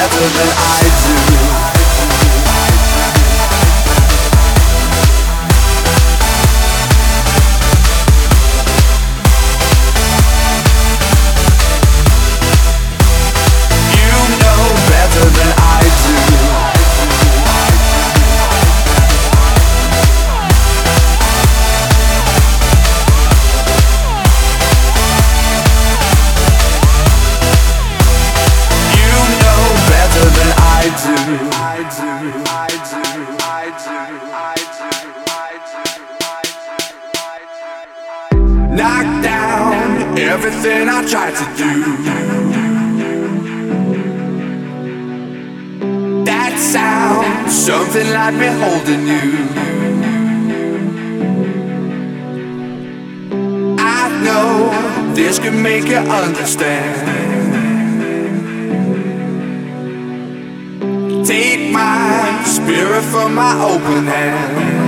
better than I do. Do. I do. Knock down everything I tried to do. That sound, something like me holding you. I know this can make you understand. Take my spirit from my open hand.